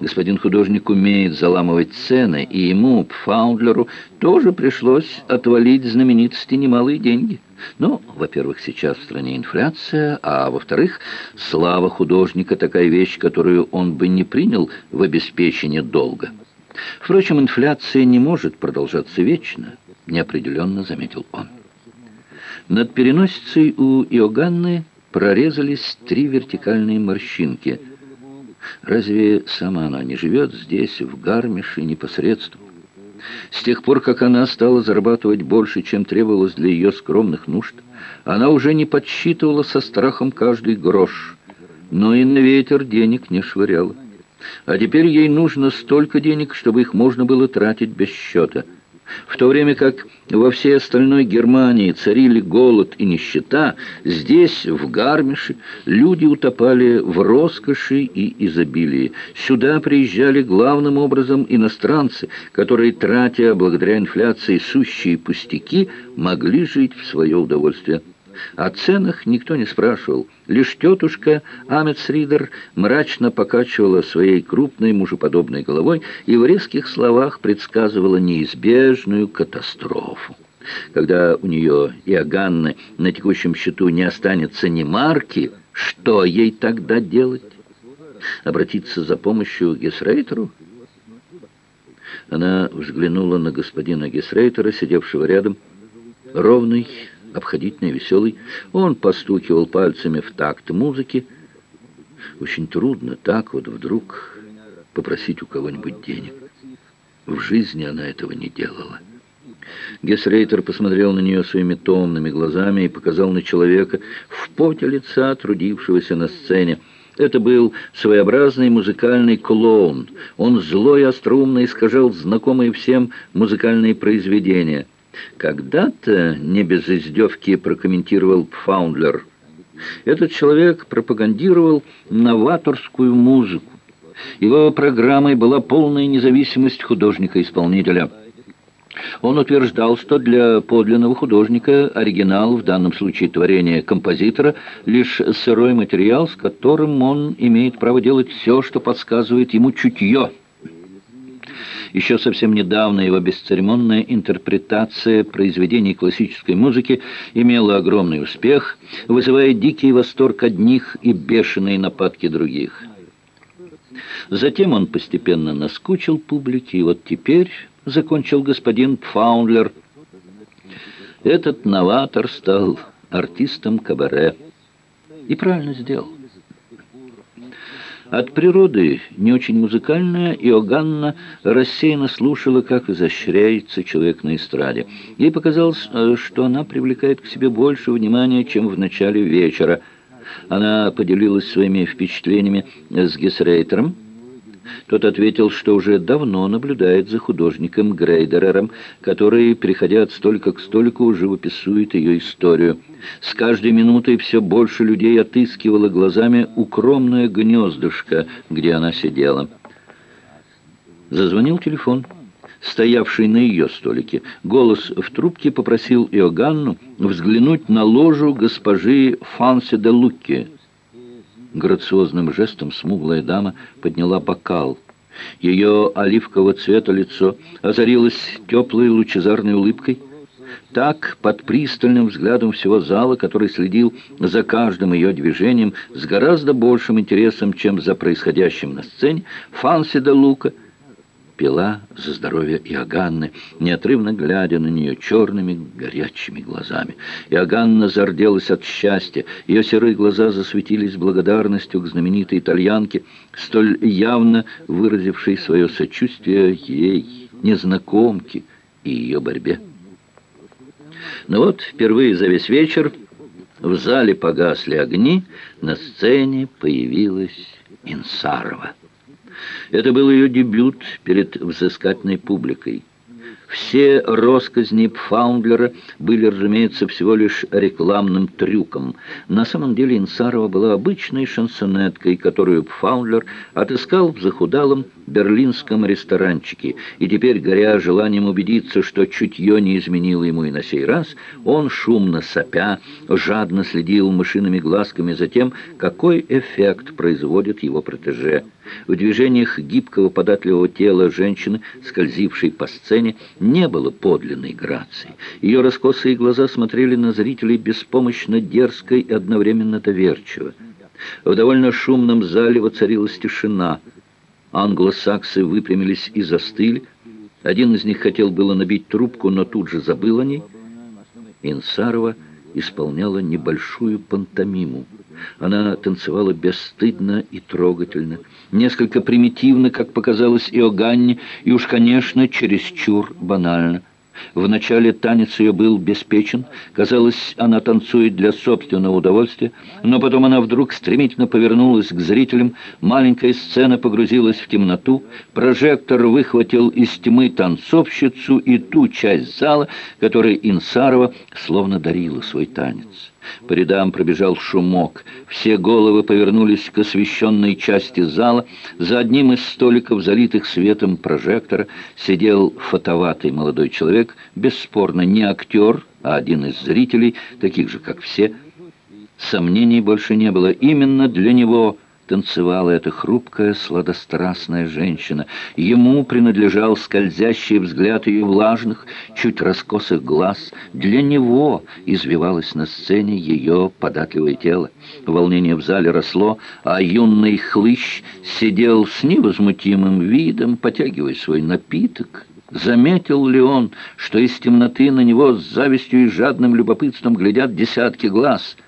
Господин художник умеет заламывать цены, и ему, Пфаундлеру, тоже пришлось отвалить знаменитости немалые деньги. Ну, во-первых, сейчас в стране инфляция, а во-вторых, слава художника такая вещь, которую он бы не принял в обеспечение долга. Впрочем, инфляция не может продолжаться вечно, неопределенно заметил он. Над переносицей у Иоганны прорезались три вертикальные морщинки – Разве сама она не живет здесь, в Гармише, непосредственно? С тех пор, как она стала зарабатывать больше, чем требовалось для ее скромных нужд, она уже не подсчитывала со страхом каждый грош, но и на ветер денег не швыряла. А теперь ей нужно столько денег, чтобы их можно было тратить без счета – в то время как во всей остальной Германии царили голод и нищета, здесь, в Гармише, люди утопали в роскоши и изобилии. Сюда приезжали главным образом иностранцы, которые, тратя благодаря инфляции сущие пустяки, могли жить в свое удовольствие. О ценах никто не спрашивал. Лишь тетушка Амецридер мрачно покачивала своей крупной мужеподобной головой и в резких словах предсказывала неизбежную катастрофу. Когда у нее и Аганны на текущем счету не останется ни марки, что ей тогда делать? Обратиться за помощью к Гесрейтеру? Она взглянула на господина Гесрейтера, сидевшего рядом, ровный, обходительный, веселый. Он постукивал пальцами в такт музыки. Очень трудно так вот вдруг попросить у кого-нибудь денег. В жизни она этого не делала. Гесрейтер посмотрел на нее своими томными глазами и показал на человека в поте лица, трудившегося на сцене. Это был своеобразный музыкальный клоун. Он злой остроумно искажал знакомые всем музыкальные произведения – когда-то, не без издевки, прокомментировал Пфаундлер, этот человек пропагандировал новаторскую музыку. Его программой была полная независимость художника-исполнителя. Он утверждал, что для подлинного художника оригинал, в данном случае творение композитора, лишь сырой материал, с которым он имеет право делать все, что подсказывает ему чутье – еще совсем недавно его бесцеремонная интерпретация произведений классической музыки имела огромный успех, вызывая дикий восторг одних и бешеные нападки других. Затем он постепенно наскучил публике, и вот теперь, закончил господин Пфаундлер, этот новатор стал артистом кабаре. И правильно сделал. От природы, не очень музыкальная, Иоганна рассеянно слушала, как изощряется человек на эстраде. Ей показалось, э, что она привлекает к себе больше внимания, чем в начале вечера. Она поделилась своими впечатлениями с Гесрейтером, тот ответил, что уже давно наблюдает за художником Грейдерером, который, переходя от столика к столику, живописует ее историю. С каждой минутой все больше людей отыскивало глазами укромное гнездышко, где она сидела. Зазвонил телефон, стоявший на ее столике. Голос в трубке попросил Иоганну взглянуть на ложу госпожи Фанси де Лукки. Грациозным жестом смуглая дама подняла бокал. Ее оливкового цвета лицо озарилось теплой лучезарной улыбкой. Так, под пристальным взглядом всего зала, который следил за каждым ее движением с гораздо большим интересом, чем за происходящим на сцене, Фанси де Лука — пила за здоровье Иоганны, неотрывно глядя на нее черными горячими глазами. Иоганна зарделась от счастья, ее серые глаза засветились благодарностью к знаменитой итальянке, столь явно выразившей свое сочувствие ей, незнакомке и ее борьбе. Но вот впервые за весь вечер в зале погасли огни, на сцене появилась Инсарова. Это был ее дебют перед взыскательной публикой. Все росказни Пфаундлера были, разумеется, всего лишь рекламным трюком. На самом деле Инсарова была обычной шансонеткой, которую Пфаундлер отыскал в захудалом берлинском ресторанчике. И теперь, горя желанием убедиться, что чутье не изменило ему и на сей раз, он, шумно сопя, жадно следил мышиными глазками за тем, какой эффект производит его протеже. В движениях гибкого податливого тела женщины, скользившей по сцене, не было подлинной грации. Ее раскосые глаза смотрели на зрителей беспомощно, дерзко и одновременно доверчиво. В довольно шумном зале воцарилась тишина. Англосаксы выпрямились и застыли. Один из них хотел было набить трубку, но тут же забыл о ней. Инсарова исполняла небольшую пантомиму. Она танцевала бесстыдно и трогательно, несколько примитивно, как показалось Иоганне, и уж, конечно, чересчур банально. Вначале танец ее был беспечен, казалось, она танцует для собственного удовольствия, но потом она вдруг стремительно повернулась к зрителям, маленькая сцена погрузилась в темноту, прожектор выхватил из тьмы танцовщицу и ту часть зала, которой Инсарова словно дарила свой танец. По рядам пробежал шумок. Все головы повернулись к освещенной части зала. За одним из столиков, залитых светом прожектора, сидел фотоватый молодой человек, бесспорно не актер, а один из зрителей, таких же, как все. Сомнений больше не было. Именно для него танцевала эта хрупкая, сладострастная женщина. Ему принадлежал скользящий взгляд ее влажных, чуть раскосых глаз. Для него извивалось на сцене ее податливое тело. Волнение в зале росло, а юный хлыщ сидел с невозмутимым видом, потягивая свой напиток. Заметил ли он, что из темноты на него с завистью и жадным любопытством глядят десятки глаз —